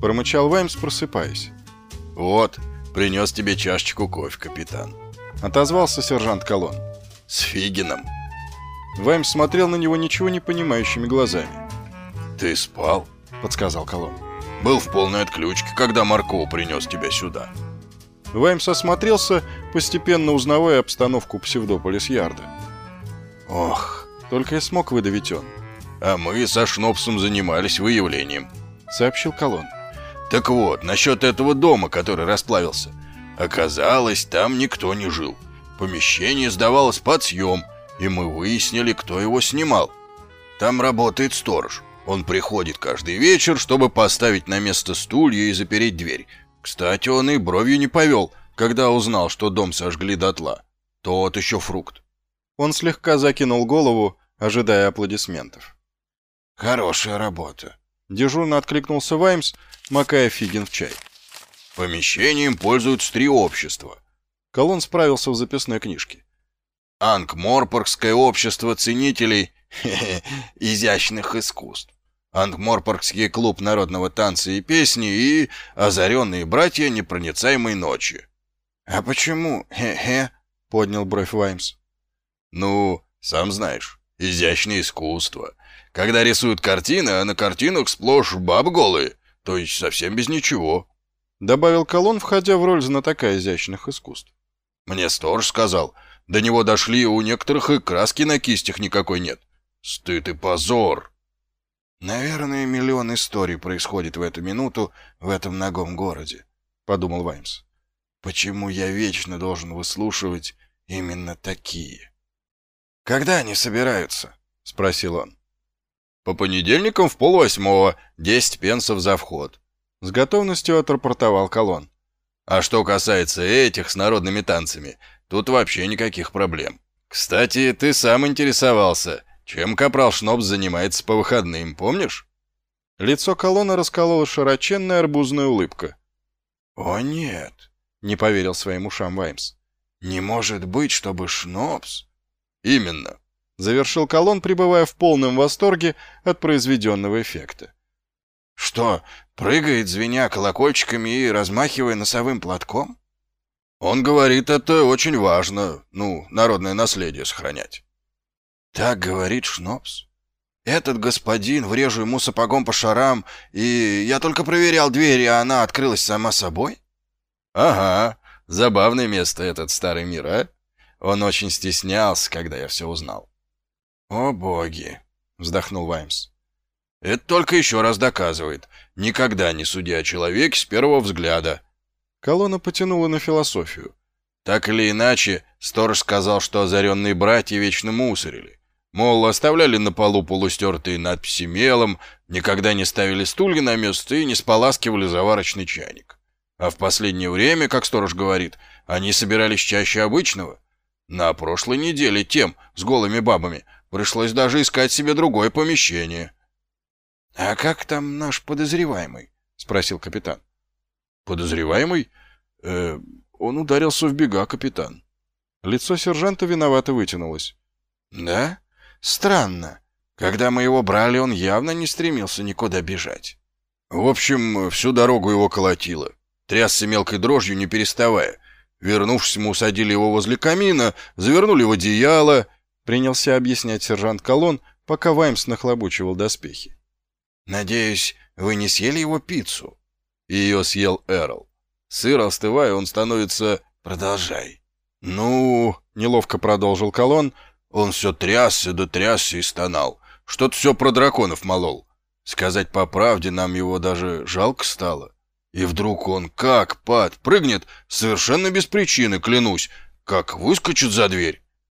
промычал Ваймс, просыпаясь. «Вот, принес тебе чашечку кофе, капитан», — отозвался сержант Колон. «С Фигином». Ваймс смотрел на него ничего не понимающими глазами. «Ты спал?» — подсказал Колон. «Был в полной отключке, когда Марков принес тебя сюда». Ваймс осмотрелся, постепенно узнавая обстановку Псевдополис-Ярда. «Ох!» — только и смог выдавить он. «А мы со Шнопсом занимались выявлением», — сообщил Колон. «Так вот, насчет этого дома, который расплавился. Оказалось, там никто не жил. Помещение сдавалось под съем, и мы выяснили, кто его снимал. Там работает сторож. Он приходит каждый вечер, чтобы поставить на место стулья и запереть дверь. Кстати, он и бровью не повел, когда узнал, что дом сожгли дотла. Тот еще фрукт. Он слегка закинул голову, ожидая аплодисментов. «Хорошая работа», — дежурно откликнулся Ваймс, макая фигин в чай. «Помещением пользуются три общества». Колон справился в записной книжке. Ангморпоргское общество ценителей изящных искусств, Ангморпоргский клуб народного танца и песни и озаренные братья непроницаемой ночи. — А почему поднял бровь Ваймс. — Ну, сам знаешь, изящное искусство. Когда рисуют картины, а на картинах сплошь бабы голые, то есть совсем без ничего. Добавил Колон, входя в роль знатока изящных искусств. Мне сторож сказал, до него дошли, у некоторых и краски на кистях никакой нет. Стыд и позор. Наверное, миллион историй происходит в эту минуту в этом ногом городе, подумал Ваймс. Почему я вечно должен выслушивать именно такие? Когда они собираются? спросил он. По понедельникам в полвосьмого, десять пенсов за вход. С готовностью отрапортовал Колон. А что касается этих с народными танцами, Тут вообще никаких проблем. Кстати, ты сам интересовался, чем капрал Шнобс занимается по выходным, помнишь? Лицо колонна расколола широченная арбузная улыбка. «О, нет!» — не поверил своим ушам Ваймс. «Не может быть, чтобы Шнобс...» «Именно!» — завершил колонн, пребывая в полном восторге от произведенного эффекта. «Что, прыгает, звеня колокольчиками и размахивая носовым платком?» Он говорит, это очень важно, ну, народное наследие сохранять. Так говорит Шнопс. Этот господин, врежу ему сапогом по шарам, и я только проверял дверь, и она открылась сама собой? Ага, забавное место этот старый мир, а? Он очень стеснялся, когда я все узнал. О боги, вздохнул Ваймс. Это только еще раз доказывает. Никогда не суди о человеке с первого взгляда. Колонна потянула на философию. Так или иначе, сторож сказал, что озаренные братья вечно мусорили. Мол, оставляли на полу полустертые надписи мелом, никогда не ставили стулья на место и не споласкивали заварочный чайник. А в последнее время, как сторож говорит, они собирались чаще обычного. На прошлой неделе тем, с голыми бабами, пришлось даже искать себе другое помещение. — А как там наш подозреваемый? — спросил капитан. Подозреваемый? Э, он ударился в бега, капитан. Лицо сержанта виновато вытянулось. Да? Странно. Когда мы его брали, он явно не стремился никуда бежать. В общем, всю дорогу его колотило. Трясся мелкой дрожью, не переставая. Вернувшись, мы усадили его возле камина, завернули в одеяло. Принялся объяснять сержант Колон, пока Ваймс нахлобучивал доспехи. «Надеюсь, вы не съели его пиццу?» Ее съел Эрл. Сыр, остывая, он становится... Продолжай. Ну, неловко продолжил Колон. Он все трясся да трясся и стонал. Что-то все про драконов молол. Сказать по правде, нам его даже жалко стало. И вдруг он как подпрыгнет, совершенно без причины, клянусь, как выскочит за дверь.